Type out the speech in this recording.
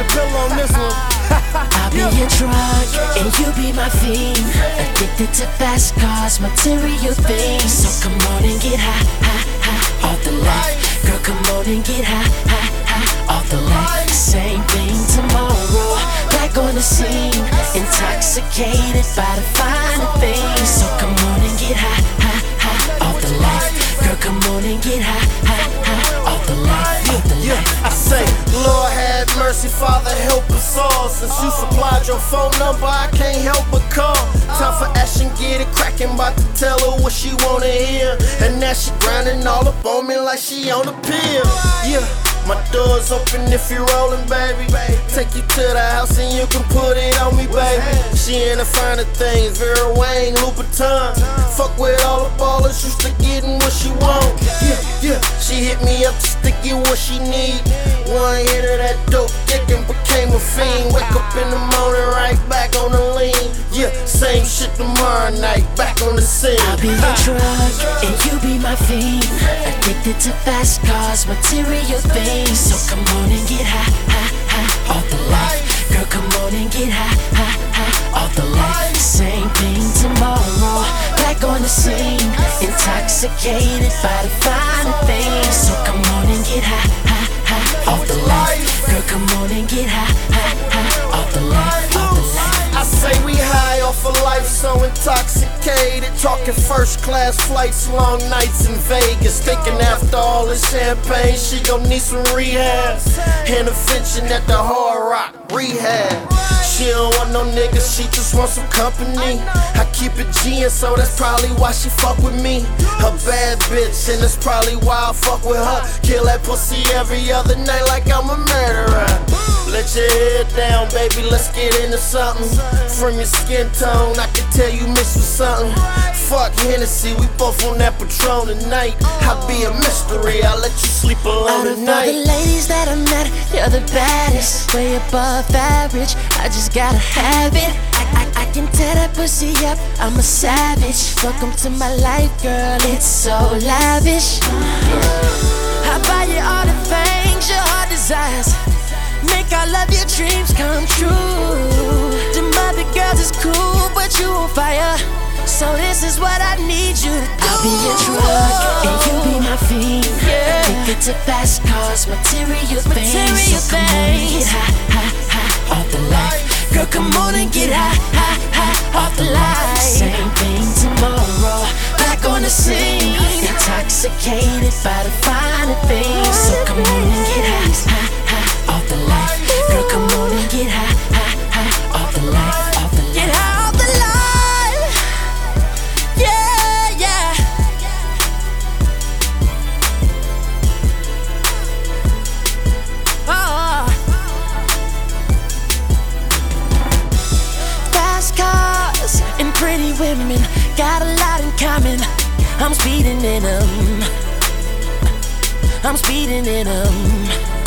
the pillow on this one. I'll be your drug and you be my fiend. Addicted to fast cars, material things. So come on and get high, high, high off the life. Girl, come on and get high, high, high off the life. Same thing tomorrow. Back on the scene, intoxicated by the finer things. So come on and get high, high, high off the life. Girl, come on and get high, high, high off the life, off the Yeah. I say, mercy, Father help us all. Since you supplied your phone number, I can't help but call. Time for action, get it cracking. About to tell her what she wanna hear. And now she grinding all up on me like she on a pill. Yeah. My door's open if you're rolling, baby. Take you to the house and you can put it on me, baby. She in the finer things, Vera Wang, Louboutin. Fuck with all the ballers, used to getting what she want. Get what she need. One hit of that dope dick and became a fiend. Wake up in the morning, right back on the lean. Yeah, same shit tomorrow night, back on the scene. I'll be your drug and you be my fiend. Addicted to fast cars, material things. So come on and get high, high, high off the life. Girl, come on and get high, high, high off the life. Same thing tomorrow. Back on the scene, intoxicated by the finer things. So come on and get high, high, high off the life. Girl, come on and get high, high, high off the intoxicated. Talking first class flights, long nights in Vegas. Thinking after all this champagne, she gon' need some rehab. Intervention at the Hard Rock Rehab. She don't want no niggas, she just want some company. I keep it G, and so that's probably why she fuck with me. Her bad bitch, and that's probably why I fuck with her. Kill that pussy every other night like I'm a murderer. Let your head down, baby, let's get into something. From your skin tone, I can tell you miss with something. Fuck Hennessy, we both on that Patron tonight. Oh. I'll be a mystery, I'll let you sleep alone Out of all the ladies that I met, you're the baddest. Way above average, I just gotta have it. I, I, I can tear that pussy up, I'm a savage. Welcome to my life, girl, it's so lavish. I buy you all the things your heart desires. Make all of your dreams come true. The mother girls is cool, but you on fire. So this is what I need you to do. I'll be your drug and you be my fiend. Addicted to fast cars, material things. Material so come on things. get high The scene, intoxicated by the finer things. So come on and get high, high, high off the life. Girl, come on and get high, high, high off the life, off the life. Get high off the line. Yeah, yeah. Oh. Fast cars and pretty women got a lot. I'm speeding in them. I'm speeding in them.